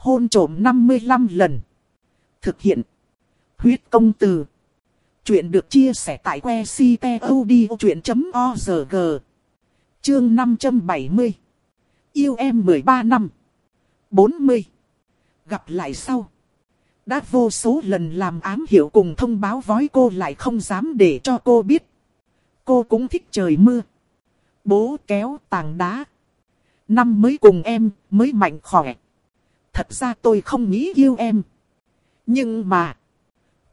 hôn trộm 55 lần. Thực hiện. Huyết công từ. Chuyện được chia sẻ tại que ctod.org. Chương 570. Yêu em 13 năm. 40. Gặp lại sau. Đã vô số lần làm ám hiểu cùng thông báo vói cô lại không dám để cho cô biết. Cô cũng thích trời mưa. Bố kéo tàng đá. Năm mới cùng em, mới mạnh khỏe. Thật ra tôi không nghĩ yêu em. Nhưng mà,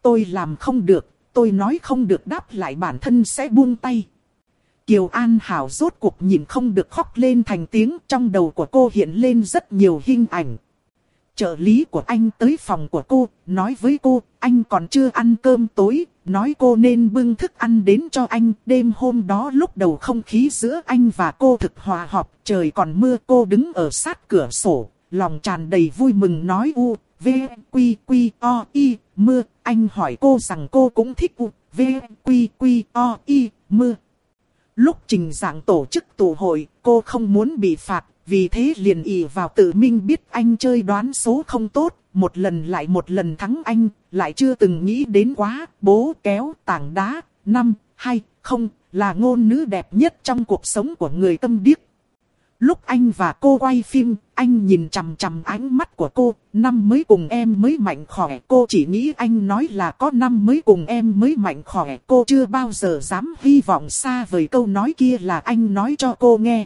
tôi làm không được, tôi nói không được đáp lại bản thân sẽ buông tay. Kiều An Hảo rốt cuộc nhìn không được khóc lên thành tiếng trong đầu của cô hiện lên rất nhiều hình ảnh. Trợ lý của anh tới phòng của cô, nói với cô, anh còn chưa ăn cơm tối, nói cô nên bưng thức ăn đến cho anh. Đêm hôm đó lúc đầu không khí giữa anh và cô thực hòa hợp, trời còn mưa cô đứng ở sát cửa sổ, lòng tràn đầy vui mừng nói u, v, quy, quy, o, y, mưa. Anh hỏi cô rằng cô cũng thích u, v, quy, quy, o, y, mưa. Lúc trình giảng tổ chức tụ hội, cô không muốn bị phạt, vì thế liền ỉ vào tự minh biết anh chơi đoán số không tốt, một lần lại một lần thắng anh, lại chưa từng nghĩ đến quá, bố kéo tảng đá, năm, hai, không, là ngôn nữ đẹp nhất trong cuộc sống của người tâm điếc. Lúc anh và cô quay phim, anh nhìn chằm chằm ánh mắt của cô, năm mới cùng em mới mạnh khỏe. Cô chỉ nghĩ anh nói là có năm mới cùng em mới mạnh khỏe. Cô chưa bao giờ dám hy vọng xa vời câu nói kia là anh nói cho cô nghe.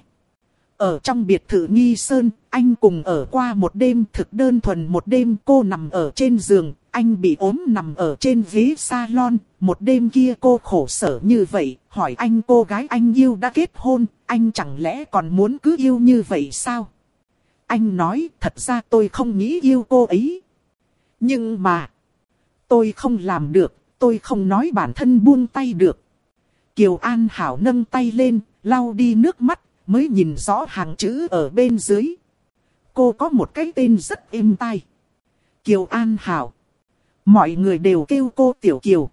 Ở trong biệt thự Nghi Sơn, anh cùng ở qua một đêm thực đơn thuần một đêm cô nằm ở trên giường, anh bị ốm nằm ở trên ghế salon. Một đêm kia cô khổ sở như vậy, hỏi anh cô gái anh yêu đã kết hôn, anh chẳng lẽ còn muốn cứ yêu như vậy sao? Anh nói, thật ra tôi không nghĩ yêu cô ấy. Nhưng mà, tôi không làm được, tôi không nói bản thân buông tay được. Kiều An Hảo nâng tay lên, lau đi nước mắt, mới nhìn rõ hàng chữ ở bên dưới. Cô có một cái tên rất êm tai. Kiều An Hảo. Mọi người đều kêu cô Tiểu Kiều.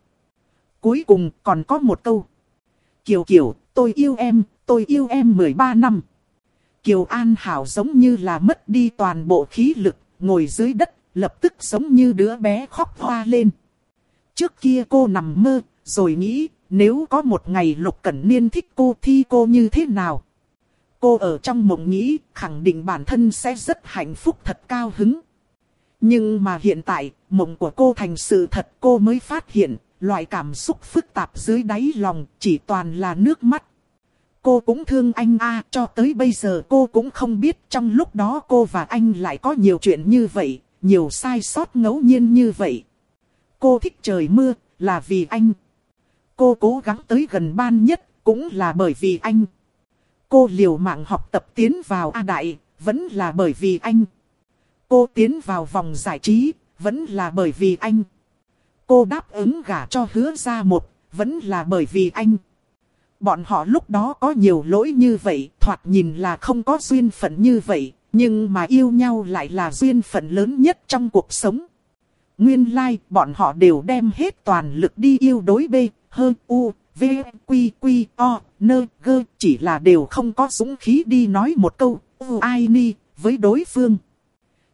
Cuối cùng còn có một câu. Kiều Kiều, tôi yêu em, tôi yêu em 13 năm. Kiều An Hảo giống như là mất đi toàn bộ khí lực, ngồi dưới đất, lập tức giống như đứa bé khóc hoa lên. Trước kia cô nằm mơ, rồi nghĩ, nếu có một ngày Lục Cẩn Niên thích cô thì cô như thế nào? Cô ở trong mộng nghĩ, khẳng định bản thân sẽ rất hạnh phúc thật cao hứng. Nhưng mà hiện tại, mộng của cô thành sự thật cô mới phát hiện, loại cảm xúc phức tạp dưới đáy lòng chỉ toàn là nước mắt. Cô cũng thương anh a cho tới bây giờ cô cũng không biết trong lúc đó cô và anh lại có nhiều chuyện như vậy, nhiều sai sót ngẫu nhiên như vậy. Cô thích trời mưa, là vì anh. Cô cố gắng tới gần ban nhất, cũng là bởi vì anh. Cô liều mạng học tập tiến vào A Đại, vẫn là bởi vì anh. Cô tiến vào vòng giải trí, vẫn là bởi vì anh. Cô đáp ứng gả cho hứa ra một, vẫn là bởi vì anh. Bọn họ lúc đó có nhiều lỗi như vậy, thoạt nhìn là không có duyên phận như vậy, nhưng mà yêu nhau lại là duyên phận lớn nhất trong cuộc sống. Nguyên lai, like, bọn họ đều đem hết toàn lực đi yêu đối bê, hơn u, v, quy, quy, o, nơ, gơ, chỉ là đều không có dũng khí đi nói một câu, u, ai ni, với đối phương.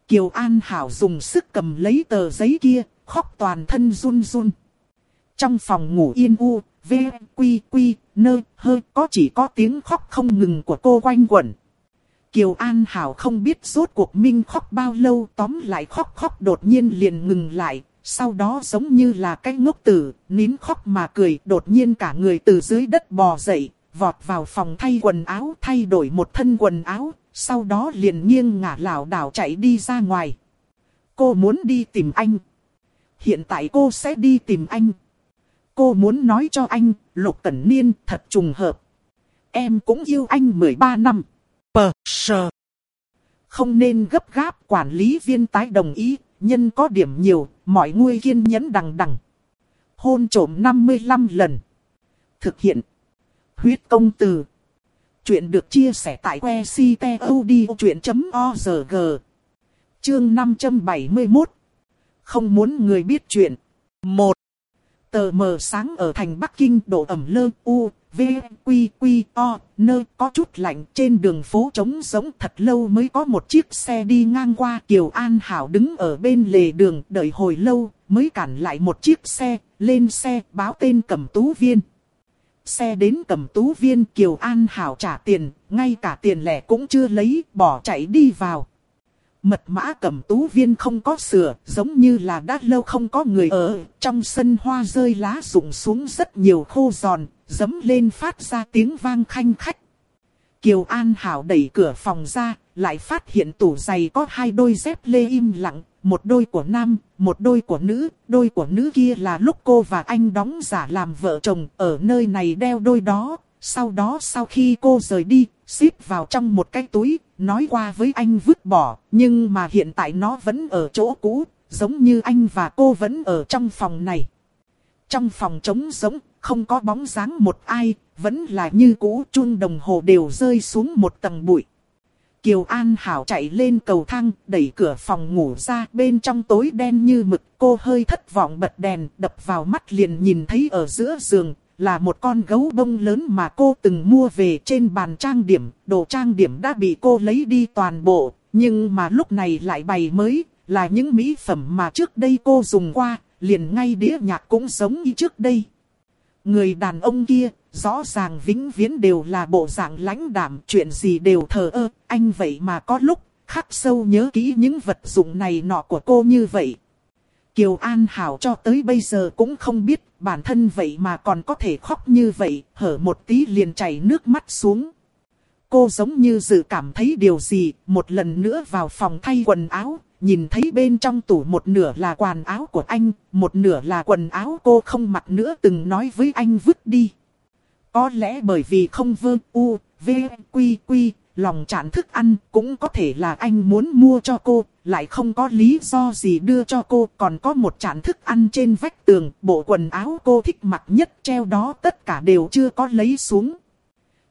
Kiều An Hảo dùng sức cầm lấy tờ giấy kia, khóc toàn thân run run. Trong phòng ngủ yên u, v, quy, quy, nơ, hơ, có chỉ có tiếng khóc không ngừng của cô quanh quẩn. Kiều An Hảo không biết rốt cuộc Minh khóc bao lâu tóm lại khóc khóc đột nhiên liền ngừng lại. Sau đó giống như là cái ngốc tử, nín khóc mà cười đột nhiên cả người từ dưới đất bò dậy, vọt vào phòng thay quần áo thay đổi một thân quần áo, sau đó liền nghiêng ngả lảo đảo chạy đi ra ngoài. Cô muốn đi tìm anh. Hiện tại cô sẽ đi tìm anh. Cô muốn nói cho anh, Lục Cẩn Niên thật trùng hợp. Em cũng yêu anh 13 năm. Pờ, sờ. Không nên gấp gáp quản lý viên tái đồng ý, nhân có điểm nhiều, mọi người kiên nhẫn đằng đằng. Hôn trổm 55 lần. Thực hiện. Huyết công từ. Chuyện được chia sẻ tại que ctod.org. Chương 571. Không muốn người biết chuyện. 1. Tờ mờ sáng ở thành Bắc Kinh độ ẩm lơ u, V, Quy, Quy, O, nơi có chút lạnh trên đường phố trống giống thật lâu mới có một chiếc xe đi ngang qua. Kiều An Hảo đứng ở bên lề đường đợi hồi lâu mới cản lại một chiếc xe, lên xe báo tên cầm tú viên. Xe đến cầm tú viên Kiều An Hảo trả tiền, ngay cả tiền lẻ cũng chưa lấy, bỏ chạy đi vào. Mật mã cầm tú viên không có sửa, giống như là đã lâu không có người ở, trong sân hoa rơi lá rụng xuống rất nhiều khô giòn, dấm lên phát ra tiếng vang khanh khách. Kiều An Hảo đẩy cửa phòng ra, lại phát hiện tủ giày có hai đôi dép lê im lặng, một đôi của nam, một đôi của nữ, đôi của nữ kia là lúc cô và anh đóng giả làm vợ chồng ở nơi này đeo đôi đó. Sau đó sau khi cô rời đi, xếp vào trong một cái túi, nói qua với anh vứt bỏ, nhưng mà hiện tại nó vẫn ở chỗ cũ, giống như anh và cô vẫn ở trong phòng này. Trong phòng trống giống, không có bóng dáng một ai, vẫn là như cũ chun đồng hồ đều rơi xuống một tầng bụi. Kiều An Hảo chạy lên cầu thang, đẩy cửa phòng ngủ ra, bên trong tối đen như mực, cô hơi thất vọng bật đèn, đập vào mắt liền nhìn thấy ở giữa giường, là một con gấu bông lớn mà cô từng mua về trên bàn trang điểm, đồ trang điểm đã bị cô lấy đi toàn bộ, nhưng mà lúc này lại bày mới, là những mỹ phẩm mà trước đây cô dùng qua, liền ngay đĩa nhạc cũng giống như trước đây. Người đàn ông kia, rõ ràng vĩnh viễn đều là bộ dạng lãnh đạm, chuyện gì đều thờ ơ, anh vậy mà có lúc, khắc sâu nhớ kỹ những vật dụng này nọ của cô như vậy. Kiều An Hảo cho tới bây giờ cũng không biết bản thân vậy mà còn có thể khóc như vậy, hở một tí liền chảy nước mắt xuống. Cô giống như dự cảm thấy điều gì, một lần nữa vào phòng thay quần áo, nhìn thấy bên trong tủ một nửa là quần áo của anh, một nửa là quần áo cô không mặc nữa từng nói với anh vứt đi. Có lẽ bởi vì không vơ u, v, quy quy, lòng chán thức ăn cũng có thể là anh muốn mua cho cô, lại không có lý do gì đưa cho cô, còn có một chản thức ăn trên vách tường, bộ quần áo cô thích mặc nhất treo đó tất cả đều chưa có lấy xuống.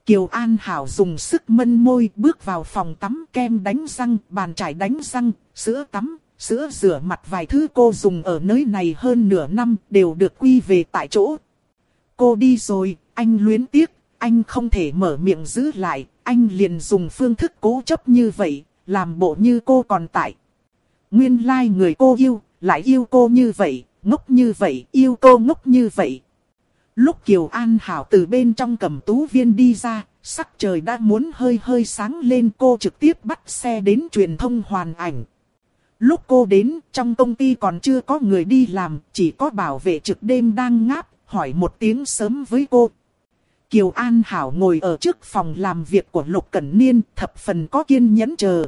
Kiều An Hảo dùng sức mân môi bước vào phòng tắm kem đánh răng, bàn chải đánh răng, sữa tắm, sữa rửa mặt vài thứ cô dùng ở nơi này hơn nửa năm đều được quy về tại chỗ. Cô đi rồi, anh luyến tiếc, anh không thể mở miệng giữ lại, anh liền dùng phương thức cố chấp như vậy, làm bộ như cô còn tại. Nguyên lai like người cô yêu, lại yêu cô như vậy, ngốc như vậy, yêu cô ngốc như vậy. Lúc Kiều An Hảo từ bên trong cầm tú viên đi ra, sắc trời đã muốn hơi hơi sáng lên cô trực tiếp bắt xe đến truyền thông hoàn ảnh. Lúc cô đến, trong công ty còn chưa có người đi làm, chỉ có bảo vệ trực đêm đang ngáp, hỏi một tiếng sớm với cô. Kiều An Hảo ngồi ở trước phòng làm việc của Lục Cẩn Niên, thập phần có kiên nhẫn chờ.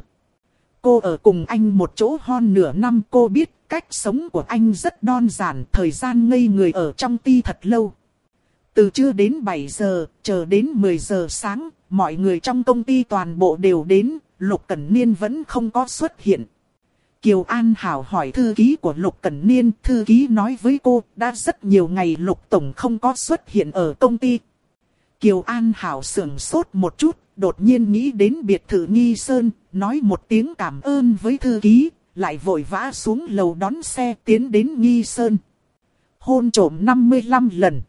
Cô ở cùng anh một chỗ hon nửa năm cô biết cách sống của anh rất đơn giản, thời gian ngây người ở trong ti thật lâu. Từ trưa đến 7 giờ, chờ đến 10 giờ sáng, mọi người trong công ty toàn bộ đều đến, Lục Cẩn Niên vẫn không có xuất hiện. Kiều An Hảo hỏi thư ký của Lục Cẩn Niên, thư ký nói với cô, đã rất nhiều ngày Lục Tổng không có xuất hiện ở công ty. Kiều An Hảo sưởng sốt một chút, đột nhiên nghĩ đến biệt thự Nghi Sơn, nói một tiếng cảm ơn với thư ký, lại vội vã xuống lầu đón xe tiến đến Nghi Sơn. Hôn trổm 55 lần.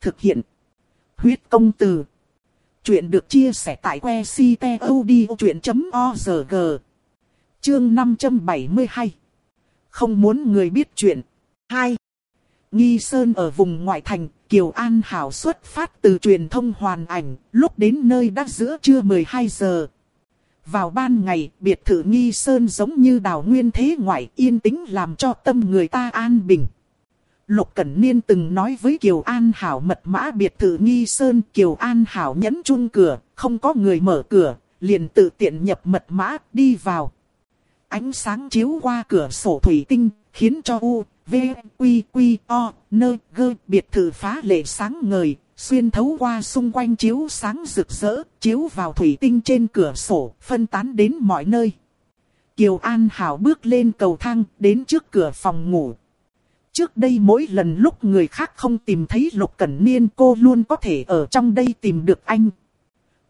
Thực hiện. Huyết công từ. Chuyện được chia sẻ tại que ctod.org. Chương 572. Không muốn người biết chuyện. 2. Nghi Sơn ở vùng ngoại thành, Kiều An Hảo xuất phát từ truyền thông hoàn ảnh, lúc đến nơi đã giữa trưa 12 giờ. Vào ban ngày, biệt thự Nghi Sơn giống như đảo nguyên thế ngoại yên tĩnh làm cho tâm người ta an bình. Lục Cẩn Niên từng nói với Kiều An Hảo mật mã biệt thự Nghi Sơn, Kiều An Hảo nhấn chung cửa, không có người mở cửa, liền tự tiện nhập mật mã, đi vào. Ánh sáng chiếu qua cửa sổ thủy tinh, khiến cho U, V, Quy, Quy, O, Nơ, Gơ, biệt thự phá lệ sáng ngời, xuyên thấu qua xung quanh chiếu sáng rực rỡ, chiếu vào thủy tinh trên cửa sổ, phân tán đến mọi nơi. Kiều An Hảo bước lên cầu thang, đến trước cửa phòng ngủ. Trước đây mỗi lần lúc người khác không tìm thấy Lục Cẩn Niên cô luôn có thể ở trong đây tìm được anh.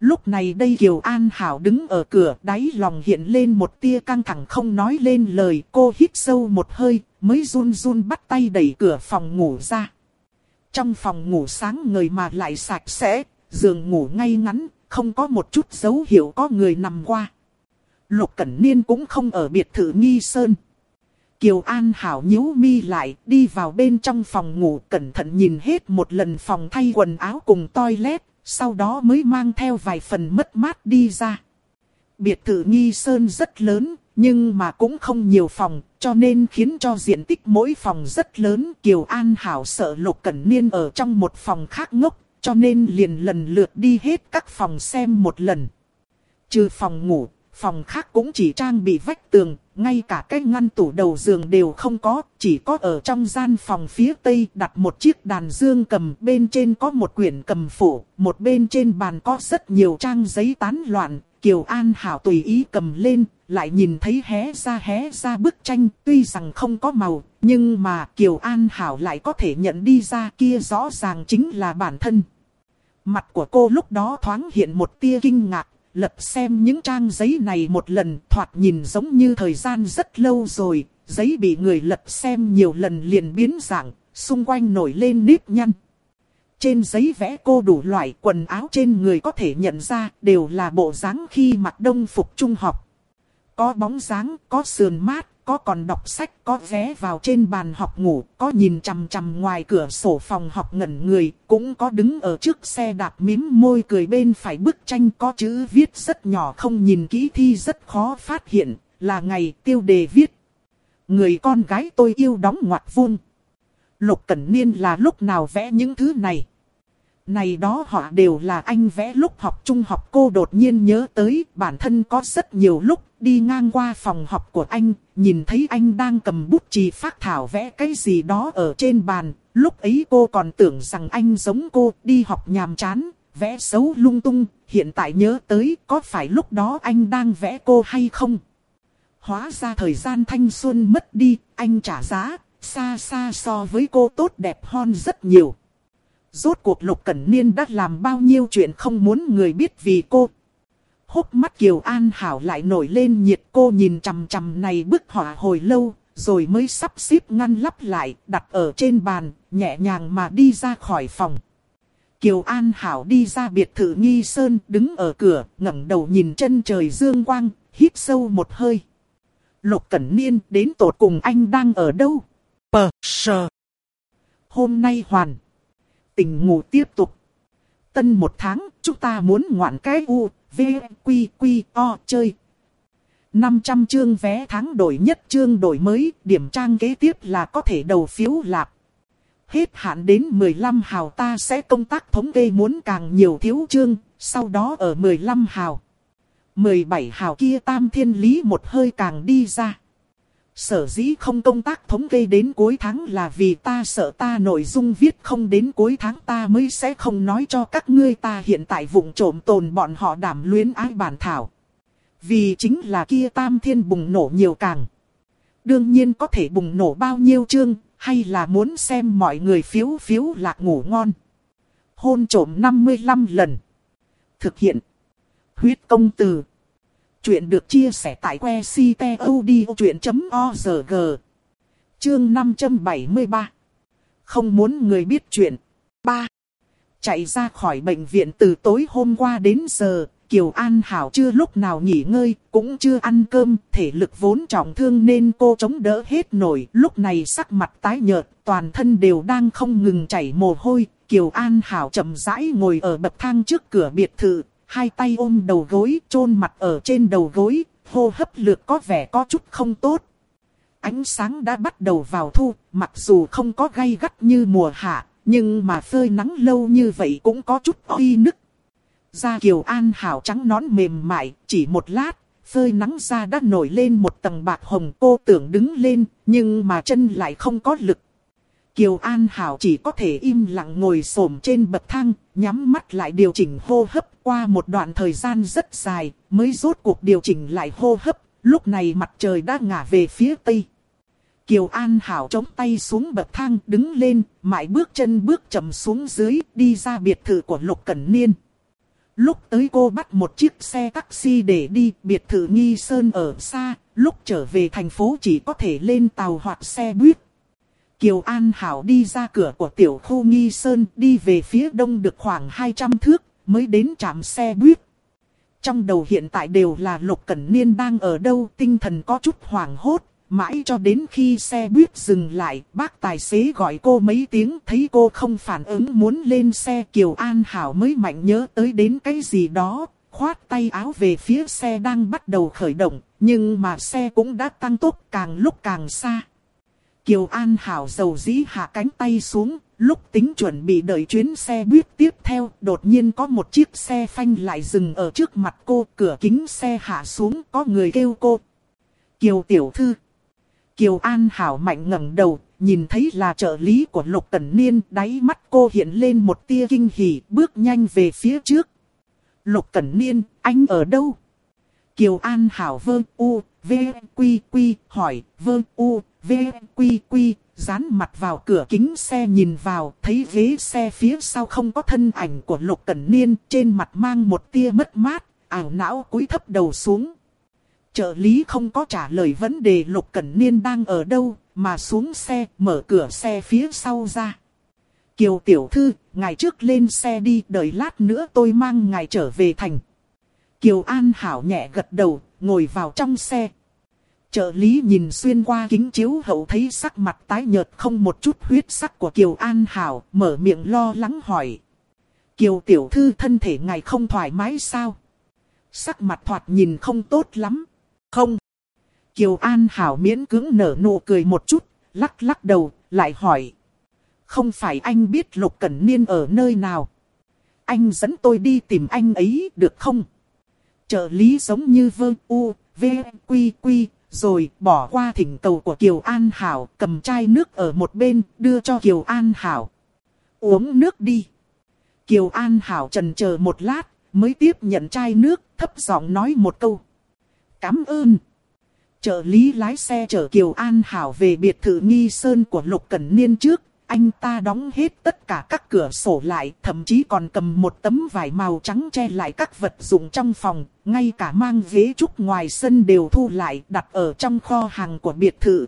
Lúc này đây Kiều An Hảo đứng ở cửa đáy lòng hiện lên một tia căng thẳng không nói lên lời cô hít sâu một hơi mới run run bắt tay đẩy cửa phòng ngủ ra. Trong phòng ngủ sáng người mà lại sạch sẽ, giường ngủ ngay ngắn, không có một chút dấu hiệu có người nằm qua. Lục Cẩn Niên cũng không ở biệt thự nghi sơn. Kiều An Hảo nhíu mi lại, đi vào bên trong phòng ngủ, cẩn thận nhìn hết một lần phòng thay quần áo cùng toilet, sau đó mới mang theo vài phần mất mát đi ra. Biệt thự nghi sơn rất lớn, nhưng mà cũng không nhiều phòng, cho nên khiến cho diện tích mỗi phòng rất lớn. Kiều An Hảo sợ Lục Cẩn Niên ở trong một phòng khác ngốc, cho nên liền lần lượt đi hết các phòng xem một lần. Trừ phòng ngủ, phòng khác cũng chỉ trang bị vách tường, ngay cả cái ngăn tủ đầu giường đều không có, chỉ có ở trong gian phòng phía tây đặt một chiếc đàn dương cầm, bên trên có một quyển cầm phủ, một bên trên bàn có rất nhiều trang giấy tán loạn, Kiều An Hảo tùy ý cầm lên, lại nhìn thấy hé ra hé ra bức tranh, tuy rằng không có màu, nhưng mà Kiều An Hảo lại có thể nhận đi ra kia rõ ràng chính là bản thân. Mặt của cô lúc đó thoáng hiện một tia kinh ngạc, lật xem những trang giấy này một lần thoạt nhìn giống như thời gian rất lâu rồi, giấy bị người lật xem nhiều lần liền biến dạng, xung quanh nổi lên nếp nhăn. Trên giấy vẽ cô đủ loại quần áo trên người có thể nhận ra đều là bộ dáng khi mặc đông phục trung học. Có bóng dáng, có sườn mát, có còn đọc sách, có ghé vào trên bàn học ngủ, có nhìn chằm chằm ngoài cửa sổ phòng học ngẩn người, cũng có đứng ở trước xe đạp mím môi cười bên phải bức tranh có chữ viết rất nhỏ không nhìn kỹ thi rất khó phát hiện, là ngày tiêu đề viết. Người con gái tôi yêu đóng ngoặt vuông. Lục Cẩn Niên là lúc nào vẽ những thứ này. Này đó họ đều là anh vẽ lúc học trung học cô đột nhiên nhớ tới bản thân có rất nhiều lúc đi ngang qua phòng học của anh, nhìn thấy anh đang cầm bút chì phát thảo vẽ cái gì đó ở trên bàn. Lúc ấy cô còn tưởng rằng anh giống cô đi học nhàm chán, vẽ xấu lung tung, hiện tại nhớ tới có phải lúc đó anh đang vẽ cô hay không? Hóa ra thời gian thanh xuân mất đi, anh trả giá, xa xa so với cô tốt đẹp hơn rất nhiều. Rốt cuộc Lục Cẩn Niên đã làm bao nhiêu chuyện không muốn người biết vì cô. Hốc mắt Kiều An Hảo lại nổi lên nhiệt cô nhìn chằm chằm này bức họa hồi lâu, rồi mới sắp xếp ngăn lắp lại, đặt ở trên bàn, nhẹ nhàng mà đi ra khỏi phòng. Kiều An Hảo đi ra biệt thự nghi sơn, đứng ở cửa, ngẩng đầu nhìn chân trời dương quang, hít sâu một hơi. Lục Cẩn Niên đến tột cùng anh đang ở đâu? Pờ, sờ. Hôm nay hoàn tình ngủ tiếp tục. Tân một tháng, chúng ta muốn ngoạn cái U, V, Quy, Quy, O chơi. 500 chương vé tháng đổi nhất chương đổi mới, điểm trang kế tiếp là có thể đầu phiếu lạp. Hết hạn đến 15 hào ta sẽ công tác thống kê muốn càng nhiều thiếu chương, sau đó ở 15 hào. 17 hào kia tam thiên lý một hơi càng đi ra. Sở dĩ không công tác thống kê đến cuối tháng là vì ta sợ ta nội dung viết không đến cuối tháng ta mới sẽ không nói cho các ngươi ta hiện tại vùng trộm tồn bọn họ đảm luyến ái bản thảo. Vì chính là kia tam thiên bùng nổ nhiều càng. Đương nhiên có thể bùng nổ bao nhiêu chương, hay là muốn xem mọi người phiếu phiếu lạc ngủ ngon. Hôn trộm 55 lần. Thực hiện. Huyết công từ. Chuyện được chia sẻ tại que ctod.org. Chương 573. Không muốn người biết chuyện. 3. Chạy ra khỏi bệnh viện từ tối hôm qua đến giờ, Kiều An Hảo chưa lúc nào nghỉ ngơi, cũng chưa ăn cơm, thể lực vốn trọng thương nên cô chống đỡ hết nổi. Lúc này sắc mặt tái nhợt, toàn thân đều đang không ngừng chảy mồ hôi. Kiều An Hảo chậm rãi ngồi ở bậc thang trước cửa biệt thự, hai tay ôm đầu gối, chôn mặt ở trên đầu gối, hô hấp lược có vẻ có chút không tốt. Ánh sáng đã bắt đầu vào thu, mặc dù không có gay gắt như mùa hạ, nhưng mà phơi nắng lâu như vậy cũng có chút oi nức. Da Kiều An hảo trắng nón mềm mại, chỉ một lát, phơi nắng da đã nổi lên một tầng bạc hồng cô tưởng đứng lên, nhưng mà chân lại không có lực. Kiều An Hảo chỉ có thể im lặng ngồi xổm trên bậc thang, nhắm mắt lại điều chỉnh hô hấp qua một đoạn thời gian rất dài, mới rốt cuộc điều chỉnh lại hô hấp, lúc này mặt trời đã ngả về phía tây. Kiều An Hảo chống tay xuống bậc thang đứng lên, mãi bước chân bước chậm xuống dưới, đi ra biệt thự của Lục Cẩn Niên. Lúc tới cô bắt một chiếc xe taxi để đi, biệt thự Nghi Sơn ở xa, lúc trở về thành phố chỉ có thể lên tàu hoặc xe buýt. Kiều An Hảo đi ra cửa của tiểu khu Nghi Sơn đi về phía đông được khoảng 200 thước, mới đến trạm xe buýt. Trong đầu hiện tại đều là Lục Cẩn Niên đang ở đâu, tinh thần có chút hoảng hốt, mãi cho đến khi xe buýt dừng lại, bác tài xế gọi cô mấy tiếng, thấy cô không phản ứng muốn lên xe Kiều An Hảo mới mạnh nhớ tới đến cái gì đó, khoát tay áo về phía xe đang bắt đầu khởi động, nhưng mà xe cũng đã tăng tốc càng lúc càng xa. Kiều An Hảo dầu dĩ hạ cánh tay xuống, lúc tính chuẩn bị đợi chuyến xe buýt tiếp theo, đột nhiên có một chiếc xe phanh lại dừng ở trước mặt cô, cửa kính xe hạ xuống, có người kêu cô. Kiều Tiểu Thư Kiều An Hảo mạnh ngẩng đầu, nhìn thấy là trợ lý của Lục Cẩn Niên, đáy mắt cô hiện lên một tia kinh hỉ, bước nhanh về phía trước. Lục Cẩn Niên, anh ở đâu? Kiều An Hảo vơ u, v, quy quy, hỏi, vơ u, v, quy quy, dán mặt vào cửa kính xe nhìn vào, thấy ghế xe phía sau không có thân ảnh của Lục Cẩn Niên, trên mặt mang một tia mất mát, ảo não cúi thấp đầu xuống. Trợ lý không có trả lời vấn đề Lục Cẩn Niên đang ở đâu, mà xuống xe, mở cửa xe phía sau ra. Kiều Tiểu Thư, ngày trước lên xe đi, đợi lát nữa tôi mang ngài trở về thành. Kiều An Hảo nhẹ gật đầu, ngồi vào trong xe. Trợ lý nhìn xuyên qua kính chiếu hậu thấy sắc mặt tái nhợt không một chút huyết sắc của Kiều An Hảo, mở miệng lo lắng hỏi. Kiều Tiểu Thư thân thể ngài không thoải mái sao? Sắc mặt thoạt nhìn không tốt lắm. Không. Kiều An Hảo miễn cưỡng nở nụ cười một chút, lắc lắc đầu, lại hỏi. Không phải anh biết Lục Cẩn Niên ở nơi nào? Anh dẫn tôi đi tìm anh ấy được không? Trợ lý giống như vơ u, v, quy quy, rồi bỏ qua thỉnh cầu của Kiều An Hảo, cầm chai nước ở một bên, đưa cho Kiều An Hảo. Uống nước đi. Kiều An Hảo trần chờ một lát, mới tiếp nhận chai nước, thấp giọng nói một câu. Cảm ơn. Trợ lý lái xe chở Kiều An Hảo về biệt thự nghi sơn của Lục Cẩn Niên trước, anh ta đóng hết tất cả các cửa sổ lại, thậm chí còn cầm một tấm vải màu trắng che lại các vật dụng trong phòng, ngay cả mang ghế trúc ngoài sân đều thu lại, đặt ở trong kho hàng của biệt thự.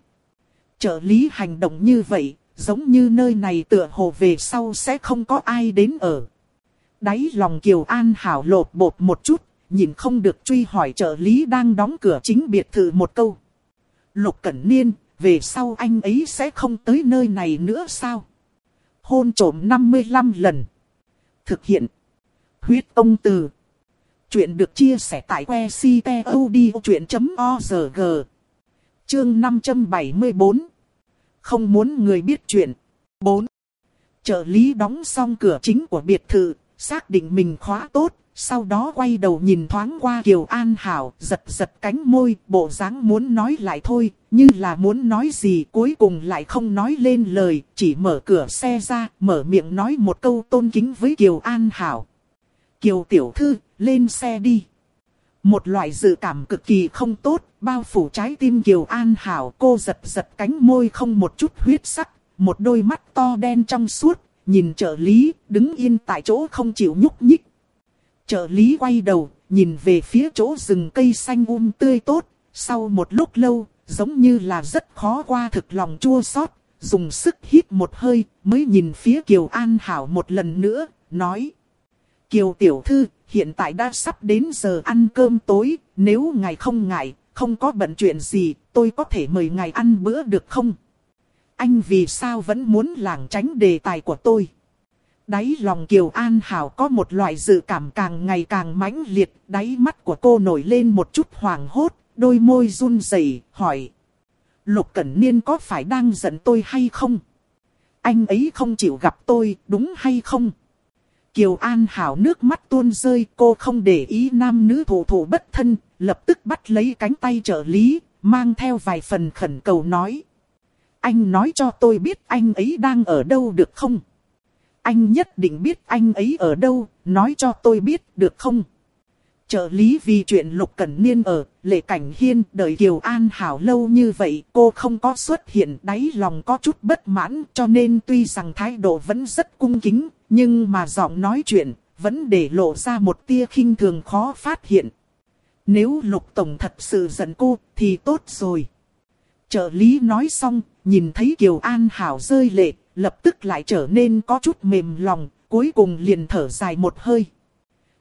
Trợ lý hành động như vậy, giống như nơi này tựa hồ về sau sẽ không có ai đến ở. Đáy lòng Kiều An Hảo lột bột một chút, nhìn không được truy hỏi trợ lý đang đóng cửa chính biệt thự một câu. Lục Cẩn Niên, về sau anh ấy sẽ không tới nơi này nữa sao? Hôn trổm 55 lần. Thực hiện. Huyết ông từ. Chuyện được chia sẻ tại que ctod.org. Chương 574. Không muốn người biết chuyện. 4. Trợ lý đóng xong cửa chính của biệt thự, xác định mình khóa tốt, sau đó quay đầu nhìn thoáng qua Kiều An Hảo, giật giật cánh môi, bộ dáng muốn nói lại thôi, như là muốn nói gì cuối cùng lại không nói lên lời, chỉ mở cửa xe ra, mở miệng nói một câu tôn kính với Kiều An Hảo. Kiều Tiểu Thư, lên xe đi. Một loại dự cảm cực kỳ không tốt, bao phủ trái tim Kiều An Hảo, cô giật giật cánh môi không một chút huyết sắc, một đôi mắt to đen trong suốt, nhìn trợ lý, đứng yên tại chỗ không chịu nhúc nhích. Trợ lý quay đầu, nhìn về phía chỗ rừng cây xanh um tươi tốt, sau một lúc lâu, giống như là rất khó qua thực lòng chua xót, dùng sức hít một hơi, mới nhìn phía Kiều An Hảo một lần nữa, nói. Kiều Tiểu Thư, hiện tại đã sắp đến giờ ăn cơm tối, nếu ngài không ngại, không có bận chuyện gì, tôi có thể mời ngài ăn bữa được không? Anh vì sao vẫn muốn lảng tránh đề tài của tôi? Đáy lòng Kiều An Hảo có một loại dự cảm càng ngày càng mãnh liệt, đáy mắt của cô nổi lên một chút hoàng hốt, đôi môi run rẩy hỏi. Lục Cẩn Niên có phải đang giận tôi hay không? Anh ấy không chịu gặp tôi, đúng hay không? Kiều An Hảo nước mắt tuôn rơi, cô không để ý nam nữ thủ thủ bất thân, lập tức bắt lấy cánh tay trợ lý, mang theo vài phần khẩn cầu nói. Anh nói cho tôi biết anh ấy đang ở đâu được không? Anh nhất định biết anh ấy ở đâu, nói cho tôi biết được không? Trợ lý vì chuyện Lục Cẩn Niên ở, lệ cảnh hiên đợi Kiều An Hảo lâu như vậy, cô không có xuất hiện đáy lòng có chút bất mãn, cho nên tuy rằng thái độ vẫn rất cung kính, nhưng mà giọng nói chuyện, vẫn để lộ ra một tia khinh thường khó phát hiện. Nếu Lục Tổng thật sự giận cô, thì tốt rồi. Trợ lý nói xong, nhìn thấy Kiều An Hảo rơi lệ, lập tức lại trở nên có chút mềm lòng, cuối cùng liền thở dài một hơi.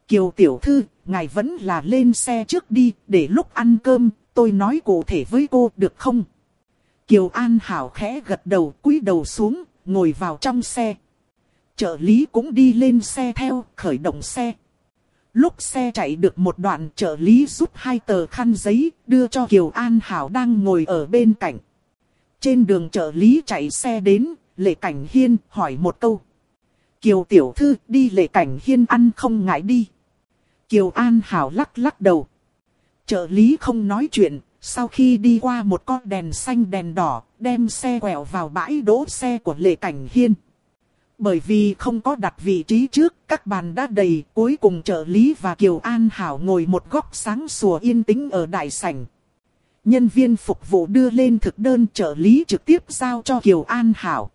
Kiều tiểu thư, ngài vẫn là lên xe trước đi, để lúc ăn cơm, tôi nói cụ thể với cô được không? Kiều An Hảo khẽ gật đầu, cúi đầu xuống, ngồi vào trong xe. Trợ lý cũng đi lên xe theo, khởi động xe. Lúc xe chạy được một đoạn trợ lý rút hai tờ khăn giấy, đưa cho Kiều An Hảo đang ngồi ở bên cạnh. Trên đường trợ lý chạy xe đến, Lệ Cảnh Hiên hỏi một câu. Kiều Tiểu Thư đi Lệ Cảnh Hiên ăn không ngại đi. Kiều An Hảo lắc lắc đầu. Trợ lý không nói chuyện, sau khi đi qua một con đèn xanh đèn đỏ, đem xe quẹo vào bãi đỗ xe của Lệ Cảnh Hiên. Bởi vì không có đặt vị trí trước, các bàn đã đầy, cuối cùng trợ lý và Kiều An Hảo ngồi một góc sáng sủa yên tĩnh ở đại sảnh. Nhân viên phục vụ đưa lên thực đơn trợ lý trực tiếp giao cho Kiều An Hảo.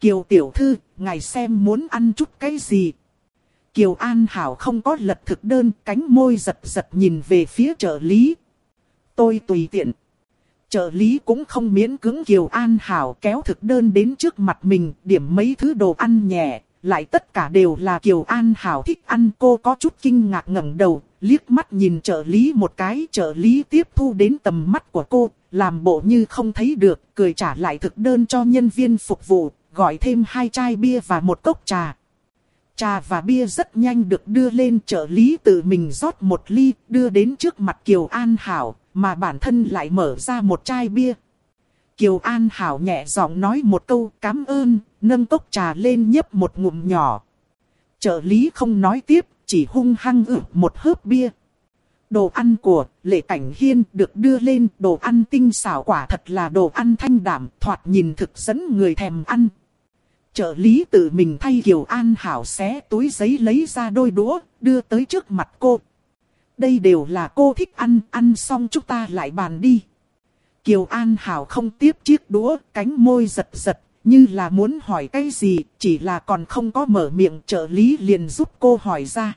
Kiều Tiểu Thư, ngài xem muốn ăn chút cái gì? Kiều An Hảo không có lật thực đơn, cánh môi giật giật nhìn về phía trợ lý. Tôi tùy tiện. Trợ lý cũng không miễn cứng Kiều An Hảo kéo thực đơn đến trước mặt mình, điểm mấy thứ đồ ăn nhẹ, lại tất cả đều là Kiều An Hảo thích ăn cô có chút kinh ngạc ngẩng đầu, liếc mắt nhìn trợ lý một cái, trợ lý tiếp thu đến tầm mắt của cô, làm bộ như không thấy được, cười trả lại thực đơn cho nhân viên phục vụ, gọi thêm hai chai bia và một cốc trà. Trà và bia rất nhanh được đưa lên trợ lý tự mình rót một ly, đưa đến trước mặt Kiều An Hảo, mà bản thân lại mở ra một chai bia. Kiều An Hảo nhẹ giọng nói một câu cảm ơn, nâng cốc trà lên nhấp một ngụm nhỏ. Trợ lý không nói tiếp, chỉ hung hăng ử một hớp bia. Đồ ăn của Lệ Cảnh Hiên được đưa lên đồ ăn tinh xảo quả thật là đồ ăn thanh đảm thoạt nhìn thực dẫn người thèm ăn. Trợ lý tự mình thay Kiều An Hảo xé túi giấy lấy ra đôi đũa, đưa tới trước mặt cô. Đây đều là cô thích ăn, ăn xong chúng ta lại bàn đi. Kiều An Hảo không tiếp chiếc đũa, cánh môi giật giật, như là muốn hỏi cái gì, chỉ là còn không có mở miệng trợ lý liền giúp cô hỏi ra.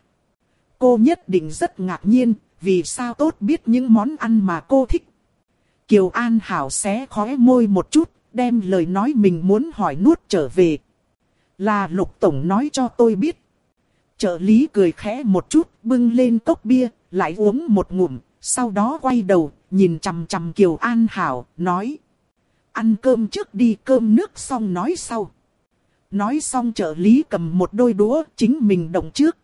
Cô nhất định rất ngạc nhiên, vì sao tốt biết những món ăn mà cô thích. Kiều An Hảo xé khóe môi một chút, đem lời nói mình muốn hỏi nuốt trở về. Là Lục Tổng nói cho tôi biết. Trợ lý cười khẽ một chút, bưng lên cốc bia, lại uống một ngụm, sau đó quay đầu, nhìn chằm chằm Kiều An Hảo, nói. Ăn cơm trước đi cơm nước xong nói sau. Nói xong trợ lý cầm một đôi đũa, chính mình động trước.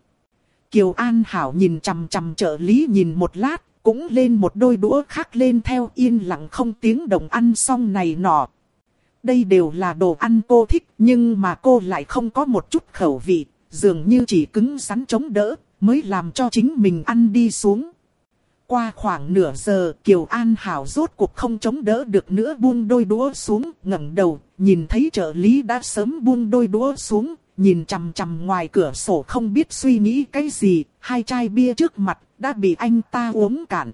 Kiều An Hảo nhìn chằm chằm trợ lý nhìn một lát, cũng lên một đôi đũa khác lên theo yên lặng không tiếng động ăn xong này nọ. Đây đều là đồ ăn cô thích nhưng mà cô lại không có một chút khẩu vị, dường như chỉ cứng rắn chống đỡ, mới làm cho chính mình ăn đi xuống. Qua khoảng nửa giờ, Kiều An Hảo rốt cuộc không chống đỡ được nữa buông đôi đũa xuống, ngẩng đầu, nhìn thấy trợ lý đã sớm buông đôi đũa xuống, nhìn chằm chằm ngoài cửa sổ không biết suy nghĩ cái gì, hai chai bia trước mặt, đã bị anh ta uống cạn.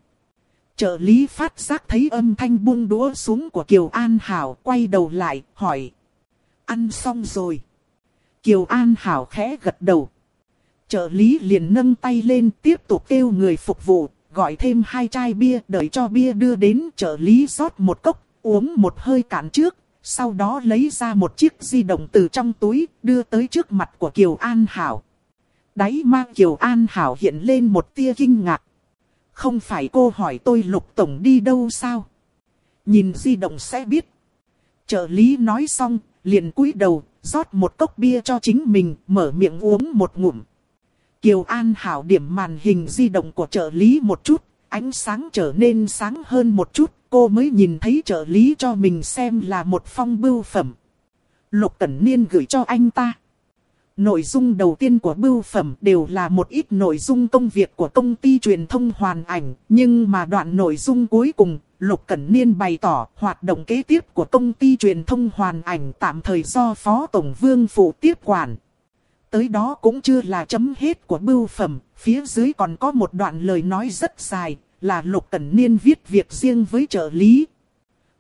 Trợ lý phát giác thấy âm thanh buông đũa xuống của Kiều An Hảo, quay đầu lại, hỏi. Ăn xong rồi. Kiều An Hảo khẽ gật đầu. Trợ lý liền nâng tay lên tiếp tục kêu người phục vụ, gọi thêm hai chai bia đợi cho bia đưa đến trợ lý rót một cốc, uống một hơi cạn trước, sau đó lấy ra một chiếc di động từ trong túi đưa tới trước mặt của Kiều An Hảo. Đáy mang Kiều An Hảo hiện lên một tia kinh ngạc. Không phải cô hỏi tôi lục tổng đi đâu sao? Nhìn di động sẽ biết. Trợ lý nói xong, liền cúi đầu, rót một cốc bia cho chính mình, mở miệng uống một ngụm. Kiều An Hảo điểm màn hình di động của trợ lý một chút, ánh sáng trở nên sáng hơn một chút, cô mới nhìn thấy trợ lý cho mình xem là một phong bưu phẩm. Lục Cẩn Niên gửi cho anh ta. Nội dung đầu tiên của bưu phẩm đều là một ít nội dung công việc của công ty truyền thông hoàn ảnh, nhưng mà đoạn nội dung cuối cùng, Lục Cẩn Niên bày tỏ hoạt động kế tiếp của công ty truyền thông hoàn ảnh tạm thời do Phó Tổng Vương phụ tiếp quản. Tới đó cũng chưa là chấm hết của bưu phẩm, phía dưới còn có một đoạn lời nói rất dài, là Lục Cẩn Niên viết việc riêng với trợ lý.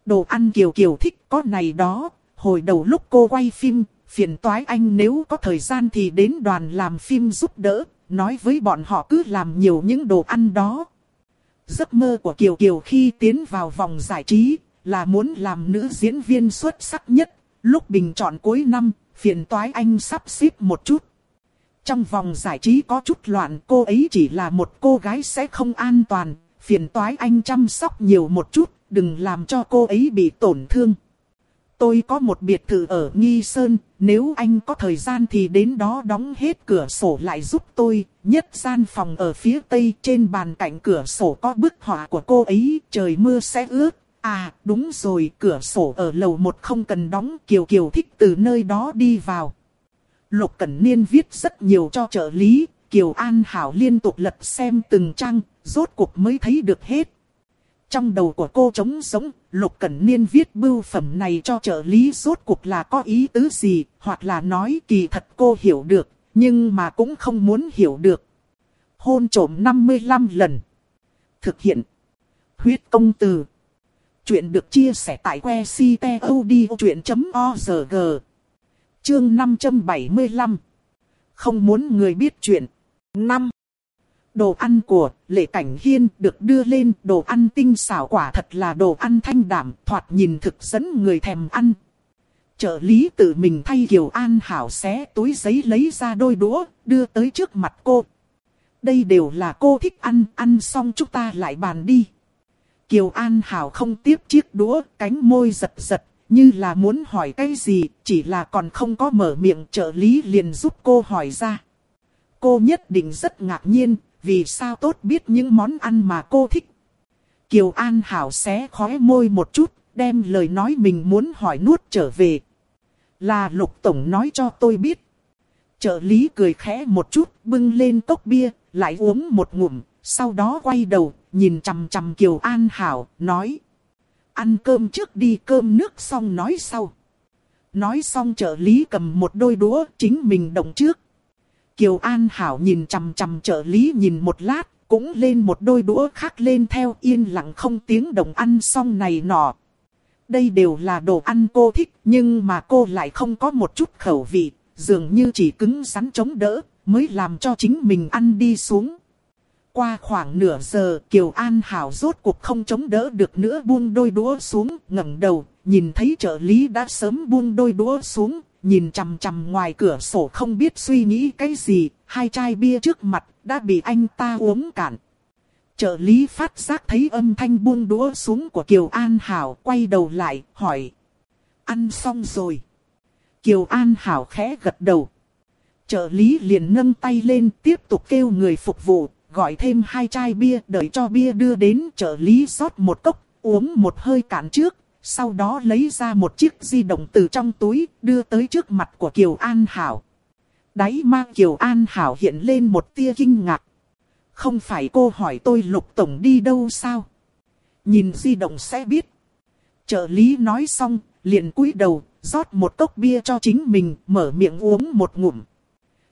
Đồ ăn Kiều Kiều thích có này đó, hồi đầu lúc cô quay phim, phiền toái anh nếu có thời gian thì đến đoàn làm phim giúp đỡ, nói với bọn họ cứ làm nhiều những đồ ăn đó. Giấc mơ của Kiều Kiều khi tiến vào vòng giải trí, là muốn làm nữ diễn viên xuất sắc nhất, lúc bình chọn cuối năm, phiền toái anh sắp xếp một chút. Trong vòng giải trí có chút loạn cô ấy chỉ là một cô gái sẽ không an toàn, phiền toái anh chăm sóc nhiều một chút, đừng làm cho cô ấy bị tổn thương. Tôi có một biệt thự ở Nghi Sơn, nếu anh có thời gian thì đến đó đóng hết cửa sổ lại giúp tôi. Nhất gian phòng ở phía tây trên bàn cạnh cửa sổ có bức họa của cô ấy, trời mưa sẽ ướt. À, đúng rồi, cửa sổ ở lầu một không cần đóng, Kiều Kiều thích từ nơi đó đi vào. Lục Cẩn Niên viết rất nhiều cho trợ lý, Kiều An Hảo liên tục lật xem từng trang, rốt cuộc mới thấy được hết. Trong đầu của cô trống sống, Lục Cẩn Niên viết bưu phẩm này cho trợ lý rốt cuộc là có ý tứ gì, hoặc là nói kỳ thật cô hiểu được, nhưng mà cũng không muốn hiểu được. Hôn trổm 55 lần. Thực hiện. Huyết công từ. Chuyện được chia sẻ tại que ctod.org. Chương 575. Không muốn người biết chuyện. 5. Đồ ăn của Lệ Cảnh Hiên được đưa lên đồ ăn tinh xảo quả thật là đồ ăn thanh đảm, thoạt nhìn thực dẫn người thèm ăn. Trợ lý tự mình thay Kiều An Hảo xé túi giấy lấy ra đôi đũa, đưa tới trước mặt cô. Đây đều là cô thích ăn, ăn xong chúng ta lại bàn đi. Kiều An Hảo không tiếp chiếc đũa, cánh môi giật giật, như là muốn hỏi cái gì, chỉ là còn không có mở miệng trợ lý liền giúp cô hỏi ra. Cô nhất định rất ngạc nhiên, vì sao tốt biết những món ăn mà cô thích. Kiều An Hảo xé khóe môi một chút, đem lời nói mình muốn hỏi nuốt trở về. Là Lục Tổng nói cho tôi biết. Trợ lý cười khẽ một chút, bưng lên cốc bia, lại uống một ngụm, sau đó quay đầu, nhìn chằm chằm Kiều An Hảo, nói. Ăn cơm trước đi cơm nước xong nói sau. Nói xong trợ lý cầm một đôi đũa, chính mình động trước. Kiều An Hảo nhìn chằm chằm trợ lý nhìn một lát, cũng lên một đôi đũa khác lên theo yên lặng không tiếng động ăn xong này nọ. Đây đều là đồ ăn cô thích, nhưng mà cô lại không có một chút khẩu vị, dường như chỉ cứng rắn chống đỡ, mới làm cho chính mình ăn đi xuống. Qua khoảng nửa giờ, Kiều An Hảo rốt cuộc không chống đỡ được nữa buông đôi đũa xuống, ngẩng đầu, nhìn thấy trợ lý đã sớm buông đôi đũa xuống, nhìn chằm chằm ngoài cửa sổ không biết suy nghĩ cái gì, hai chai bia trước mặt đã bị anh ta uống cạn. Trợ lý phát giác thấy âm thanh buông đũa xuống của Kiều An Hảo quay đầu lại, hỏi. Ăn xong rồi. Kiều An Hảo khẽ gật đầu. Trợ lý liền nâng tay lên tiếp tục kêu người phục vụ, gọi thêm hai chai bia đợi cho bia đưa đến trợ lý rót một cốc, uống một hơi cạn trước, sau đó lấy ra một chiếc di động từ trong túi, đưa tới trước mặt của Kiều An Hảo. Đáy mang Kiều An Hảo hiện lên một tia kinh ngạc. Không phải cô hỏi tôi lục tổng đi đâu sao? Nhìn di động sẽ biết. Trợ lý nói xong, liền cúi đầu, rót một cốc bia cho chính mình, mở miệng uống một ngụm.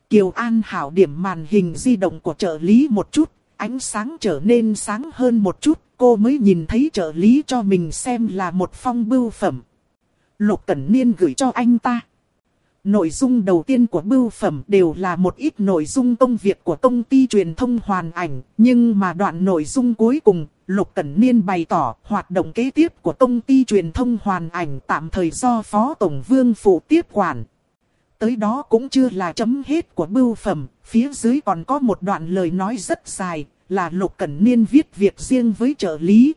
Kiều An Hảo điểm màn hình di động của trợ lý một chút, ánh sáng trở nên sáng hơn một chút, cô mới nhìn thấy trợ lý cho mình xem là một phong bưu phẩm. Lục Cẩn Niên gửi cho anh ta. Nội dung đầu tiên của bưu phẩm đều là một ít nội dung công việc của công ty truyền thông hoàn ảnh, nhưng mà đoạn nội dung cuối cùng, Lục Cẩn Niên bày tỏ hoạt động kế tiếp của công ty truyền thông hoàn ảnh tạm thời do Phó Tổng Vương phụ tiếp quản. Tới đó cũng chưa là chấm hết của bưu phẩm, phía dưới còn có một đoạn lời nói rất dài, là Lục Cẩn Niên viết việc riêng với trợ lý.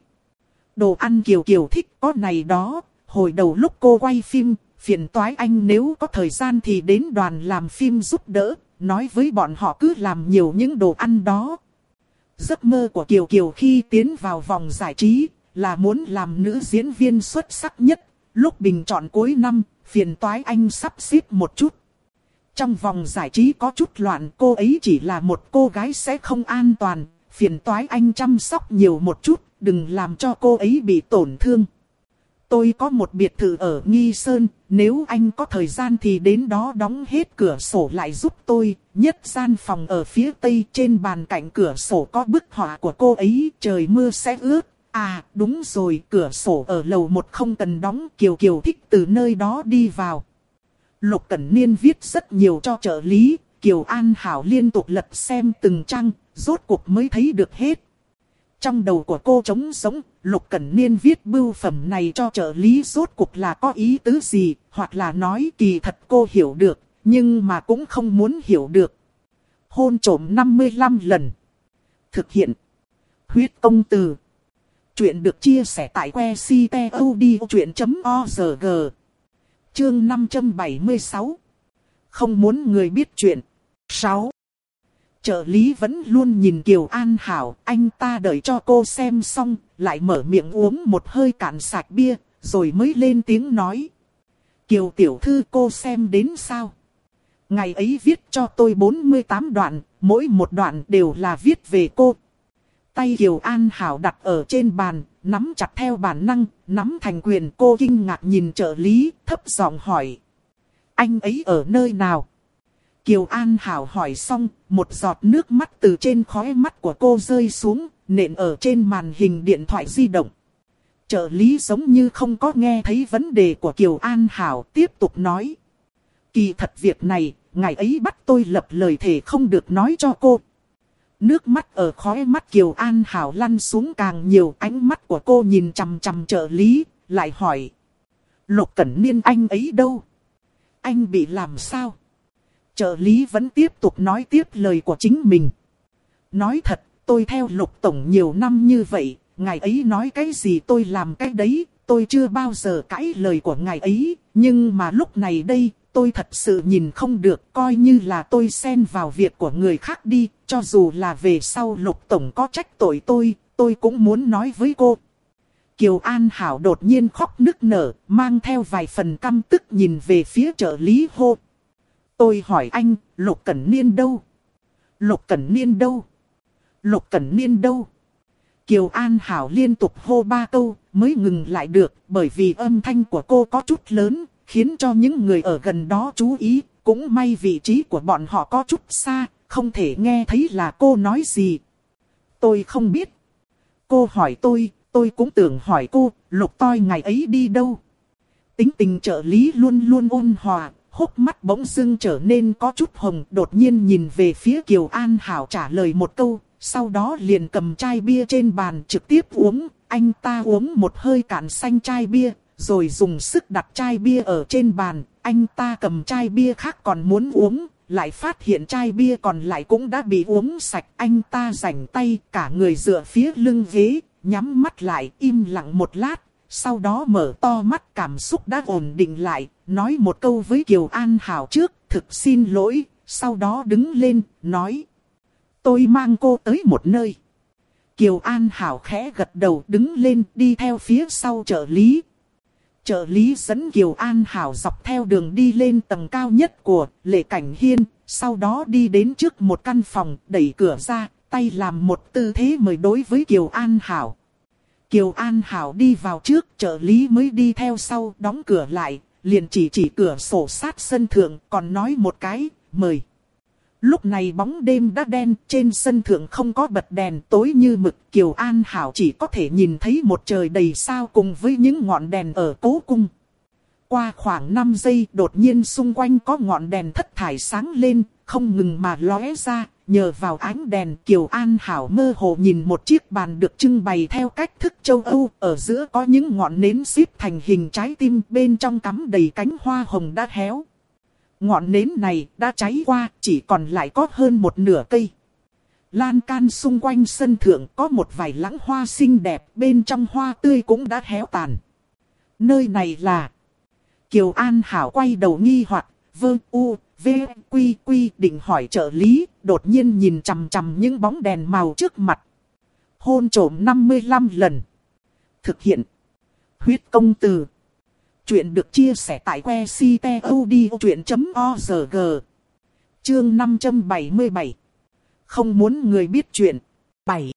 Đồ ăn Kiều Kiều thích có này đó, hồi đầu lúc cô quay phim, phiền toái anh nếu có thời gian thì đến đoàn làm phim giúp đỡ, nói với bọn họ cứ làm nhiều những đồ ăn đó. Giấc mơ của Kiều Kiều khi tiến vào vòng giải trí là muốn làm nữ diễn viên xuất sắc nhất, lúc bình chọn cuối năm, phiền toái anh sắp xếp một chút. Trong vòng giải trí có chút loạn cô ấy chỉ là một cô gái sẽ không an toàn, phiền toái anh chăm sóc nhiều một chút, đừng làm cho cô ấy bị tổn thương. Tôi có một biệt thự ở Nghi Sơn, nếu anh có thời gian thì đến đó đóng hết cửa sổ lại giúp tôi. Nhất gian phòng ở phía tây trên bàn cạnh cửa sổ có bức họa của cô ấy, trời mưa sẽ ướt. À, đúng rồi, cửa sổ ở lầu một không cần đóng, Kiều Kiều thích từ nơi đó đi vào. Lục Cẩn Niên viết rất nhiều cho trợ lý, Kiều An Hảo liên tục lật xem từng trang, rốt cuộc mới thấy được hết. Trong đầu của cô trống sống, Lục Cẩn Niên viết bưu phẩm này cho trợ lý rốt cuộc là có ý tứ gì, hoặc là nói kỳ thật cô hiểu được, nhưng mà cũng không muốn hiểu được. Hôn trổm 55 lần. Thực hiện. Huyết công từ. Chuyện được chia sẻ tại que ctod.org. Chương 576. Không muốn người biết chuyện. 6. Trợ lý vẫn luôn nhìn Kiều An Hảo, anh ta đợi cho cô xem xong, lại mở miệng uống một hơi cạn sạch bia, rồi mới lên tiếng nói. Kiều tiểu thư cô xem đến sao? Ngày ấy viết cho tôi 48 đoạn, mỗi một đoạn đều là viết về cô. Tay Kiều An Hảo đặt ở trên bàn, nắm chặt theo bản năng, nắm thành quyền cô kinh ngạc nhìn trợ lý, thấp giọng hỏi. Anh ấy ở nơi nào? Kiều An Hảo hỏi xong, một giọt nước mắt từ trên khóe mắt của cô rơi xuống, nện ở trên màn hình điện thoại di động. Trợ lý giống như không có nghe thấy vấn đề của Kiều An Hảo tiếp tục nói. Kỳ thật việc này, ngài ấy bắt tôi lập lời thề không được nói cho cô. Nước mắt ở khóe mắt Kiều An Hảo lăn xuống càng nhiều ánh mắt của cô nhìn chằm chằm trợ lý, lại hỏi. Lục Cẩn Niên anh ấy đâu? Anh bị làm sao? Trợ lý vẫn tiếp tục nói tiếp lời của chính mình. Nói thật, tôi theo Lục Tổng nhiều năm như vậy, ngài ấy nói cái gì tôi làm cái đấy, tôi chưa bao giờ cãi lời của ngài ấy, nhưng mà lúc này đây, tôi thật sự nhìn không được, coi như là tôi xen vào việc của người khác đi, cho dù là về sau lục tổng có trách tội tôi, tôi cũng muốn nói với cô. Kiều An Hảo đột nhiên khóc nức nở, mang theo vài phần căm tức nhìn về phía trợ lý hô. Tôi hỏi anh, Lục Cẩn Niên đâu? Lục Cẩn Niên đâu? Lục Cẩn Niên đâu? Kiều An Hảo liên tục hô ba câu, mới ngừng lại được, bởi vì âm thanh của cô có chút lớn, khiến cho những người ở gần đó chú ý, cũng may vị trí của bọn họ có chút xa, không thể nghe thấy là cô nói gì. Tôi không biết. Cô hỏi tôi, tôi cũng tưởng hỏi cô, lục toi ngày ấy đi đâu. Tính tình trợ lý luôn luôn ôn hòa, hốc mắt bỗng dưng trở nên có chút hồng, đột nhiên nhìn về phía Kiều An Hảo trả lời một câu, sau đó liền cầm chai bia trên bàn trực tiếp uống, anh ta uống một hơi cạn xanh chai bia, rồi dùng sức đặt chai bia ở trên bàn, anh ta cầm chai bia khác còn muốn uống, lại phát hiện chai bia còn lại cũng đã bị uống sạch. Anh ta rảnh tay, cả người dựa phía lưng ghế, nhắm mắt lại, im lặng một lát, sau đó mở to mắt cảm xúc đã ổn định lại, nói một câu với Kiều An Hảo trước, thực xin lỗi, sau đó đứng lên, nói. Tôi mang cô tới một nơi. Kiều An Hảo khẽ gật đầu đứng lên đi theo phía sau trợ lý, Trợ lý dẫn Kiều An Hảo dọc theo đường đi lên tầng cao nhất của lệ cảnh hiên, sau đó đi đến trước một căn phòng, đẩy cửa ra, tay làm một tư thế mời đối với Kiều An Hảo. Kiều An Hảo đi vào trước, trợ lý mới đi theo sau, đóng cửa lại, liền chỉ chỉ cửa sổ sát sân thượng, còn nói một cái, mời. Lúc này bóng đêm đã đen, trên sân thượng không có bật đèn tối như mực. Kiều An Hảo chỉ có thể nhìn thấy một trời đầy sao cùng với những ngọn đèn ở cố cung. Qua khoảng 5 giây đột nhiên xung quanh có ngọn đèn thất thải sáng lên, không ngừng mà lóe ra. Nhờ vào ánh đèn Kiều An Hảo mơ hồ nhìn một chiếc bàn được trưng bày theo cách thức châu Âu. Ở giữa có những ngọn nến xếp thành hình trái tim bên trong cắm đầy cánh hoa hồng đã héo. Ngọn nến này đã cháy qua, chỉ còn lại có hơn một nửa cây. Lan can xung quanh sân thượng có một vài lãng hoa xinh đẹp, bên trong hoa tươi cũng đã héo tàn. Nơi này là... Kiều An Hảo quay đầu nghi hoặc vơ u, v, quy quy định hỏi trợ lý, đột nhiên nhìn chằm chằm những bóng đèn màu trước mặt. Hôn trổm 55 lần. Thực hiện. Huyết công từ. Chuyện được chia sẻ tại que ctod.org. Chương 577. Không muốn người biết chuyện. 7.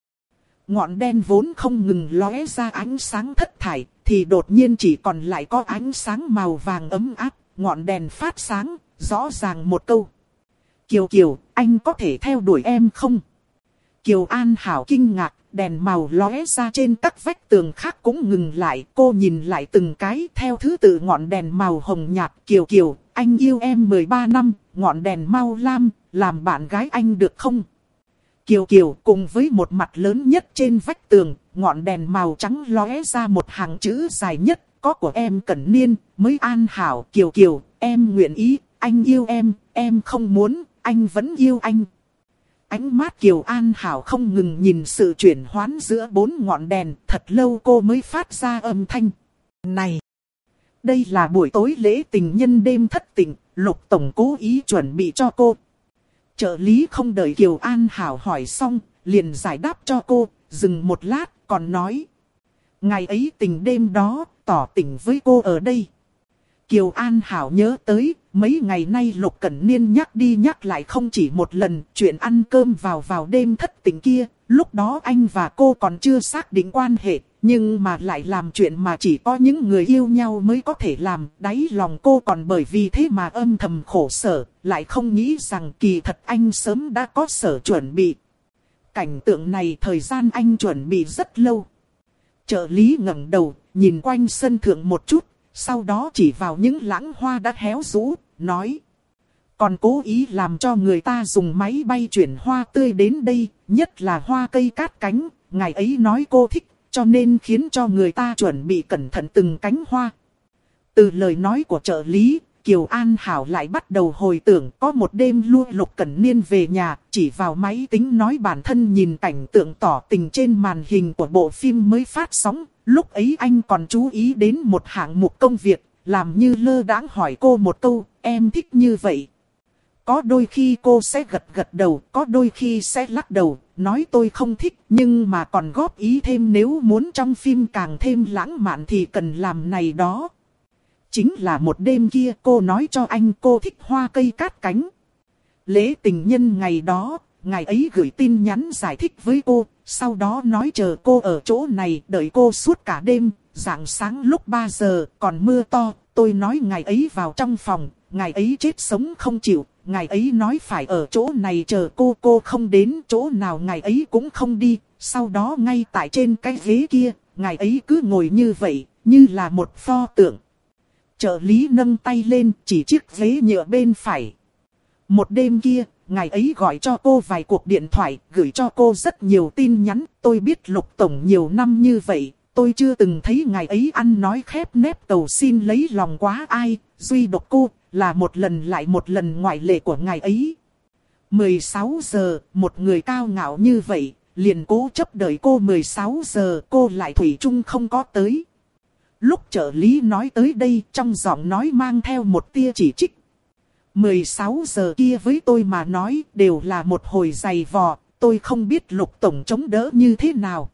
Ngọn đen vốn không ngừng lóe ra ánh sáng thất thải, thì đột nhiên chỉ còn lại có ánh sáng màu vàng ấm áp, ngọn đèn phát sáng, rõ ràng một câu. Kiều Kiều, anh có thể theo đuổi em không? Kiều An Hảo kinh ngạc, đèn màu lóe ra trên các vách tường khác cũng ngừng lại. Cô nhìn lại từng cái theo thứ tự ngọn đèn màu hồng nhạt. Kiều Kiều, anh yêu em 13 năm, ngọn đèn mau lam, làm bạn gái anh được không? Kiều Kiều cùng với một mặt lớn nhất trên vách tường, ngọn đèn màu trắng lóe ra một hàng chữ dài nhất, có của em Cẩn Niên, mới an hảo Kiều Kiều, em nguyện ý, anh yêu em, em không muốn, anh vẫn yêu anh. Ánh mắt Kiều An Hảo không ngừng nhìn sự chuyển hoán giữa bốn ngọn đèn, thật lâu cô mới phát ra âm thanh. Này! Đây là buổi tối lễ tình nhân đêm thất tình, Lục Tổng cố ý chuẩn bị cho cô. Trợ lý không đợi Kiều An Hảo hỏi xong, liền giải đáp cho cô, dừng một lát, còn nói. Ngày ấy tình đêm đó, tỏ tình với cô ở đây. Kiều An Hảo nhớ tới, mấy ngày nay Lục Cẩn Niên nhắc đi nhắc lại không chỉ một lần, chuyện ăn cơm vào vào đêm thất tình kia, lúc đó anh và cô còn chưa xác định quan hệ, nhưng mà lại làm chuyện mà chỉ có những người yêu nhau mới có thể làm, đáy lòng cô còn bởi vì thế mà âm thầm khổ sở, lại không nghĩ rằng kỳ thật anh sớm đã có sở chuẩn bị. Cảnh tượng này thời gian anh chuẩn bị rất lâu. Trợ lý ngẩng đầu, nhìn quanh sân thượng một chút, sau đó chỉ vào những lãng hoa đã héo rũ, nói. Còn cố ý làm cho người ta dùng máy bay chuyển hoa tươi đến đây, nhất là hoa cây cát cánh, ngài ấy nói cô thích, cho nên khiến cho người ta chuẩn bị cẩn thận từng cánh hoa. Từ lời nói của trợ lý, Kiều An Hảo lại bắt đầu hồi tưởng có một đêm lua lục cẩn niên về nhà, chỉ vào máy tính nói bản thân nhìn cảnh tượng tỏ tình trên màn hình của bộ phim mới phát sóng. Lúc ấy anh còn chú ý đến một hạng mục công việc, làm như lơ đãng hỏi cô một câu, em thích như vậy. Có đôi khi cô sẽ gật gật đầu, có đôi khi sẽ lắc đầu, nói tôi không thích, nhưng mà còn góp ý thêm nếu muốn trong phim càng thêm lãng mạn thì cần làm này đó. Chính là một đêm kia cô nói cho anh cô thích hoa cây cát cánh. Lễ tình nhân ngày đó, ngày ấy gửi tin nhắn giải thích với cô, sau đó nói chờ cô ở chỗ này đợi cô suốt cả đêm, dạng sáng lúc 3 giờ, còn mưa to, tôi nói ngày ấy vào trong phòng, ngày ấy chết sống không chịu, ngày ấy nói phải ở chỗ này chờ cô, cô không đến chỗ nào ngày ấy cũng không đi, sau đó ngay tại trên cái ghế kia, ngày ấy cứ ngồi như vậy, như là một pho tượng. Trợ lý nâng tay lên chỉ chiếc ghế nhựa bên phải. Một đêm kia, ngày ấy gọi cho cô vài cuộc điện thoại, gửi cho cô rất nhiều tin nhắn. Tôi biết Lục Tổng nhiều năm như vậy, tôi chưa từng thấy ngày ấy ăn nói khép nép cầu xin lấy lòng quá ai, duy độc cô, là một lần lại một lần ngoại lệ của ngày ấy. 16 giờ, một người cao ngạo như vậy, liền cố chấp đợi cô 16 giờ, cô lại thủy chung không có tới. Lúc trợ lý nói tới đây trong giọng nói mang theo một tia chỉ trích. 16 giờ kia với tôi mà nói đều là một hồi dày vò, tôi không biết lục tổng chống đỡ như thế nào.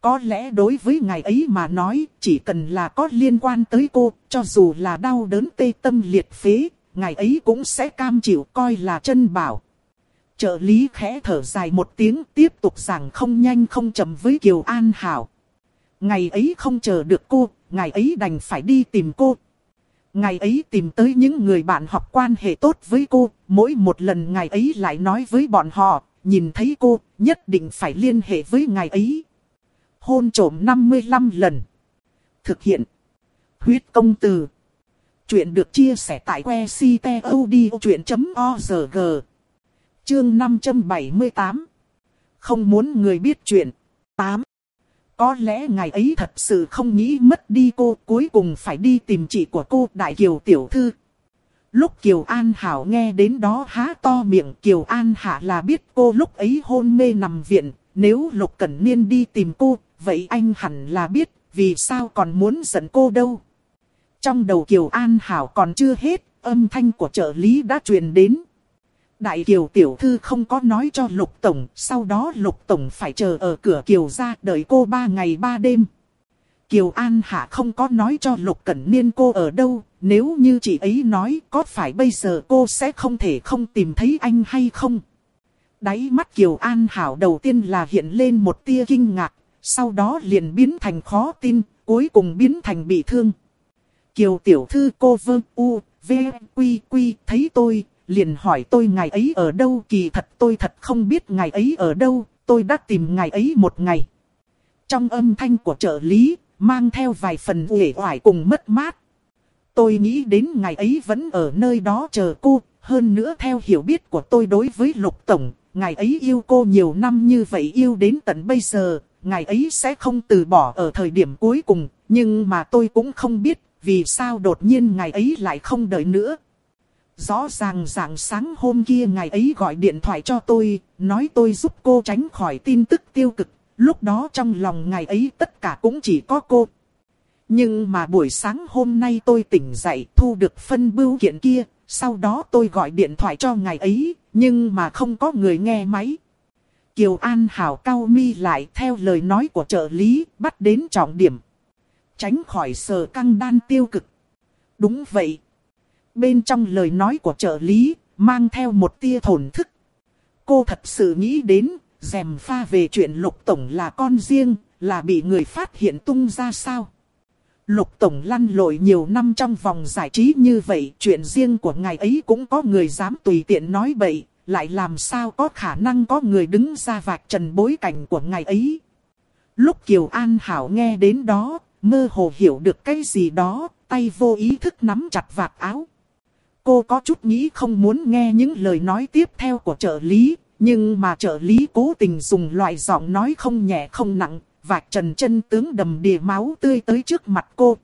Có lẽ đối với ngày ấy mà nói, chỉ cần là có liên quan tới cô, cho dù là đau đớn tê tâm liệt phế, ngày ấy cũng sẽ cam chịu coi là chân bảo. Trợ lý khẽ thở dài một tiếng tiếp tục rằng không nhanh không chậm với Kiều An Hảo. Ngày ấy không chờ được cô, ngày ấy đành phải đi tìm cô. Ngày ấy tìm tới những người bạn học quan hệ tốt với cô, mỗi một lần ngày ấy lại nói với bọn họ, nhìn thấy cô, nhất định phải liên hệ với ngày ấy. Hôn trổm 55 lần. Thực hiện. Huyết công từ. Chuyện được chia sẻ tại que ctod.org. Chương 578. Không muốn người biết chuyện. 8. Có lẽ ngày ấy thật sự không nghĩ mất đi cô, cuối cùng phải đi tìm chị của cô, Đại Kiều Tiểu Thư. Lúc Kiều An Hảo nghe đến đó há to miệng Kiều An Hạ là biết cô lúc ấy hôn mê nằm viện, nếu Lục Cẩn Niên đi tìm cô, vậy anh hẳn là biết, vì sao còn muốn giận cô đâu. Trong đầu Kiều An Hảo còn chưa hết, âm thanh của trợ lý đã truyền đến. Đại Kiều Tiểu Thư không có nói cho Lục Tổng, sau đó Lục Tổng phải chờ ở cửa Kiều ra đợi cô ba ngày ba đêm. Kiều An Hạ không có nói cho Lục Cẩn Niên cô ở đâu, nếu như chị ấy nói có phải bây giờ cô sẽ không thể không tìm thấy anh hay không? Đáy mắt Kiều An Hảo đầu tiên là hiện lên một tia kinh ngạc, sau đó liền biến thành khó tin, cuối cùng biến thành bị thương. Kiều Tiểu Thư cô vương u, v, quy quy thấy tôi, liền hỏi tôi ngày ấy ở đâu kỳ thật tôi thật không biết ngày ấy ở đâu, tôi đã tìm ngày ấy một ngày. Trong âm thanh của trợ lý, mang theo vài phần uể oải cùng mất mát. Tôi nghĩ đến ngày ấy vẫn ở nơi đó chờ cô, hơn nữa theo hiểu biết của tôi đối với Lục Tổng, ngày ấy yêu cô nhiều năm như vậy yêu đến tận bây giờ, ngày ấy sẽ không từ bỏ ở thời điểm cuối cùng, nhưng mà tôi cũng không biết vì sao đột nhiên ngày ấy lại không đợi nữa. Rõ ràng rạng sáng hôm kia ngài ấy gọi điện thoại cho tôi, nói tôi giúp cô tránh khỏi tin tức tiêu cực, lúc đó trong lòng ngài ấy tất cả cũng chỉ có cô. Nhưng mà buổi sáng hôm nay tôi tỉnh dậy thu được phân bưu kiện kia, sau đó tôi gọi điện thoại cho ngài ấy, nhưng mà không có người nghe máy. Kiều An Hảo cao mi lại theo lời nói của trợ lý, bắt đến trọng điểm. Tránh khỏi sờ căng đan tiêu cực. Đúng vậy. Bên trong lời nói của trợ lý, mang theo một tia thổn thức. Cô thật sự nghĩ đến, dèm pha về chuyện lục tổng là con riêng, là bị người phát hiện tung ra sao. Lục Tổng lăn lội nhiều năm trong vòng giải trí như vậy, chuyện riêng của ngài ấy cũng có người dám tùy tiện nói bậy, lại làm sao có khả năng có người đứng ra vạch trần bối cảnh của ngài ấy. Lúc Kiều An Hảo nghe đến đó, mơ hồ hiểu được cái gì đó, tay vô ý thức nắm chặt vạt áo. Cô có chút nghĩ không muốn nghe những lời nói tiếp theo của trợ lý, nhưng mà trợ lý cố tình dùng loại giọng nói không nhẹ không nặng, và trần chân tướng đầm đìa máu tươi tới trước mặt cô.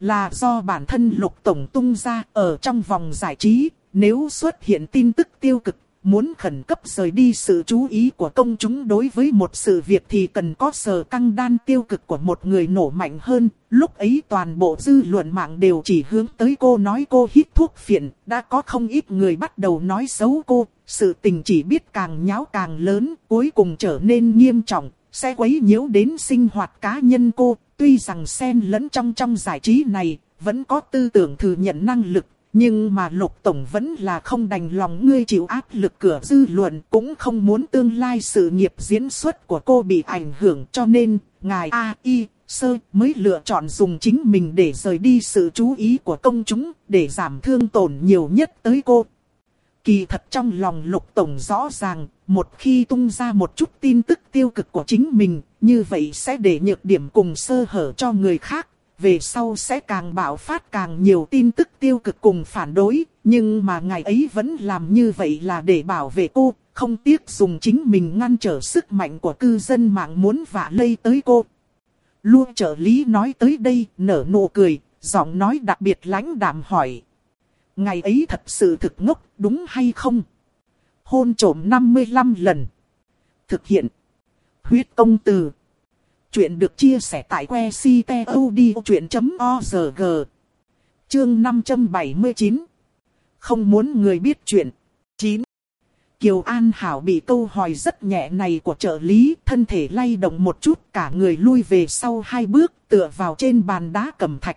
Là do bản thân lục tổng tung ra ở trong vòng giải trí, nếu xuất hiện tin tức tiêu cực, muốn khẩn cấp rời đi sự chú ý của công chúng đối với một sự việc thì cần có sờ căng đan tiêu cực của một người nổ mạnh hơn. Lúc ấy toàn bộ dư luận mạng đều chỉ hướng tới cô nói cô hít thuốc phiện, đã có không ít người bắt đầu nói xấu cô, sự tình chỉ biết càng nháo càng lớn, cuối cùng trở nên nghiêm trọng, sẽ quấy nhiễu đến sinh hoạt cá nhân cô, tuy rằng xen lẫn trong trong giải trí này, vẫn có tư tưởng thừa nhận năng lực, nhưng mà lục tổng vẫn là không đành lòng ngươi chịu áp lực cửa dư luận, cũng không muốn tương lai sự nghiệp diễn xuất của cô bị ảnh hưởng cho nên, ngài A I Sơ mới lựa chọn dùng chính mình để rời đi sự chú ý của công chúng, để giảm thương tổn nhiều nhất tới cô. Kỳ thật trong lòng lục tổng rõ ràng, một khi tung ra một chút tin tức tiêu cực của chính mình, như vậy sẽ để nhược điểm cùng sơ hở cho người khác. Về sau sẽ càng bạo phát càng nhiều tin tức tiêu cực cùng phản đối, nhưng mà ngài ấy vẫn làm như vậy là để bảo vệ cô, không tiếc dùng chính mình ngăn trở sức mạnh của cư dân mạng muốn vạ lây tới cô. Luôn trợ lý nói tới đây, nở nụ cười, giọng nói đặc biệt lãnh đạm hỏi. Ngày ấy thật sự thực ngốc, đúng hay không? Hôn trổm 55 lần. Thực hiện. Huyết công từ. Chuyện được chia sẻ tại que ctod.org. Chương 579. Không muốn người biết chuyện. 9. Kiều An Hảo bị câu hỏi rất nhẹ này của trợ lý, thân thể lay động một chút, cả người lui về sau hai bước, tựa vào trên bàn đá cầm thạch.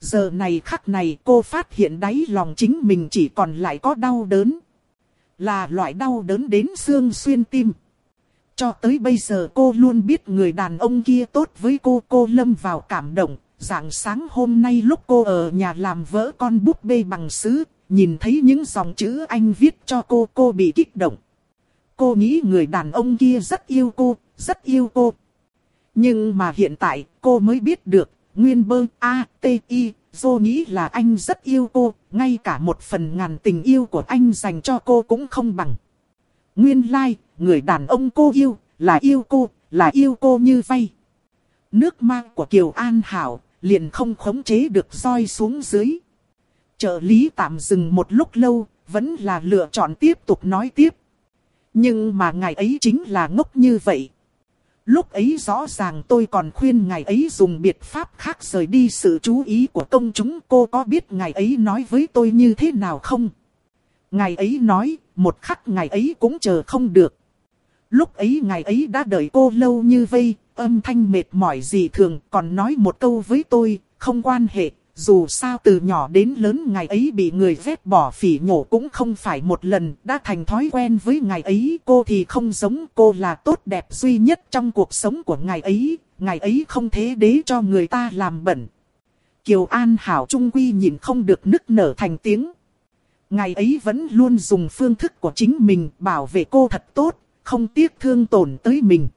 Giờ này khắc này cô phát hiện đáy lòng chính mình chỉ còn lại có đau đớn. Là loại đau đớn đến xương xuyên tim. Cho tới bây giờ cô luôn biết người đàn ông kia tốt với cô. Cô lâm vào cảm động. Dạng sáng hôm nay lúc cô ở nhà làm vỡ con búp bê bằng sứ. Nhìn thấy những dòng chữ anh viết cho cô. Cô bị kích động. Cô nghĩ người đàn ông kia rất yêu cô. Rất yêu cô. Nhưng mà hiện tại cô mới biết được Nguyên bơ A, T, I, Dô nghĩ là anh rất yêu cô, ngay cả một phần ngàn tình yêu của anh dành cho cô cũng không bằng. Nguyên lai, like, người đàn ông cô yêu, là yêu cô, là yêu cô như vay. Nước mang của Kiều An Hảo, liền không khống chế được roi xuống dưới. Trợ lý tạm dừng một lúc lâu, vẫn là lựa chọn tiếp tục nói tiếp. Nhưng mà ngày ấy chính là ngốc như vậy. Lúc ấy rõ ràng tôi còn khuyên ngài ấy dùng biện pháp khác rời đi sự chú ý của công chúng. Cô có biết ngài ấy nói với tôi như thế nào không? Ngài ấy nói, một khắc ngày ấy cũng chờ không được. Lúc ấy ngày ấy đã đợi cô lâu như vây, âm thanh mệt mỏi gì thường còn nói một câu với tôi, không quan hệ, dù sao từ nhỏ đến lớn ngày ấy bị người vét bỏ phỉ nhổ cũng không phải một lần, đã thành thói quen với ngày ấy. Cô thì không giống cô là tốt đẹp duy nhất trong cuộc sống của ngày ấy, ngày ấy không thế đế cho người ta làm bẩn. Kiều An Hảo Trung Quy nhìn không được nức nở thành tiếng. Ngày ấy vẫn luôn dùng phương thức của chính mình bảo vệ cô thật tốt, không tiếc thương tổn tới mình.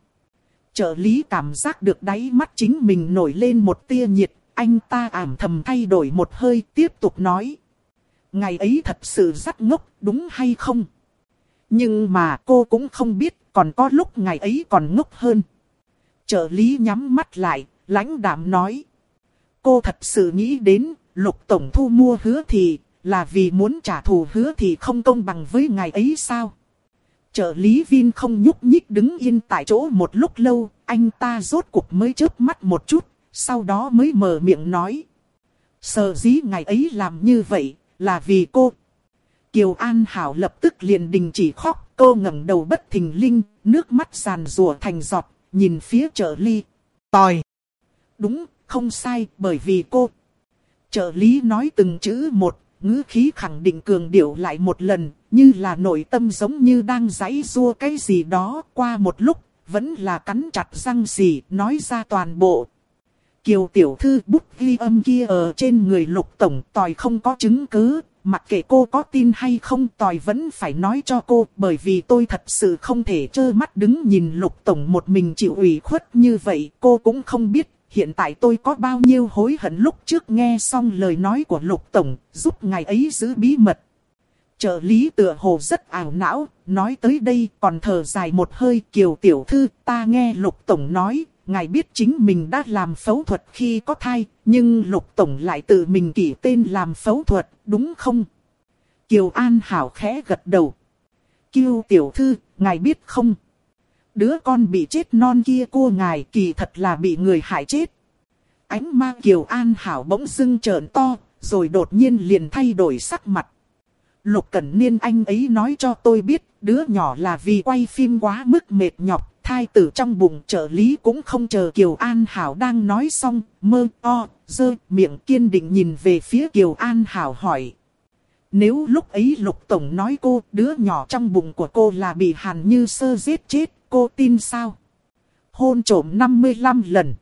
Trợ lý cảm giác được đáy mắt chính mình nổi lên một tia nhiệt anh ta ảm thầm thay đổi một hơi tiếp tục nói. Ngày ấy thật sự rất ngốc, đúng hay không? Nhưng mà cô cũng không biết, còn có lúc ngày ấy còn ngốc hơn. Trợ lý nhắm mắt lại, lãnh đạm nói. Cô thật sự nghĩ đến, lục tổng thu mua hứa thì, là vì muốn trả thù hứa thì không công bằng với ngày ấy sao? Trợ lý Vin không nhúc nhích đứng yên tại chỗ một lúc lâu, anh ta rốt cuộc mới chớp mắt một chút, sau đó mới mở miệng nói. Sợ dĩ ngày ấy làm như vậy, là vì cô. Kiều An Hảo lập tức liền đình chỉ khóc, cô ngẩng đầu bất thình linh, nước mắt giàn rùa thành giọt, nhìn phía trợ lý. Tòi. Đúng, không sai, bởi vì cô. Trợ lý nói từng chữ một, ngữ khí khẳng định cường điệu lại một lần, như là nội tâm giống như đang giãy rua cái gì đó qua một lúc, vẫn là cắn chặt răng xì, nói ra toàn bộ. Kiều tiểu thư bút ghi âm kia ở trên người lục tổng tòi không có chứng cứ, mặc kệ cô có tin hay không tòi vẫn phải nói cho cô bởi vì tôi thật sự không thể trơ mắt đứng nhìn lục tổng một mình chịu ủy khuất như vậy cô cũng không biết hiện tại tôi có bao nhiêu hối hận lúc trước nghe xong lời nói của lục tổng giúp ngài ấy giữ bí mật. Trợ lý tựa hồ rất ảo não, nói tới đây còn thở dài một hơi kiều tiểu thư ta nghe lục tổng nói ngài biết chính mình đã làm phẫu thuật khi có thai, nhưng Lục Tổng lại tự mình kỷ tên làm phẫu thuật, đúng không? Kiều An Hảo khẽ gật đầu. Kiều Tiểu Thư, ngài biết không? Đứa con bị chết non kia cô ngài kỳ thật là bị người hại chết. Ánh ma Kiều An Hảo bỗng dưng trợn to, rồi đột nhiên liền thay đổi sắc mặt. Lục Cẩn Niên anh ấy nói cho tôi biết, đứa nhỏ là vì quay phim quá mức mệt nhọc, thai tử trong bụng trợ lý cũng không chờ Kiều An Hảo đang nói xong, mơ o, dơ, miệng kiên định nhìn về phía Kiều An Hảo hỏi. Nếu lúc ấy Lục Tổng nói cô, đứa nhỏ trong bụng của cô là bị Hàn Như Sơ giết chết, cô tin sao? Hôn trổm 55 lần.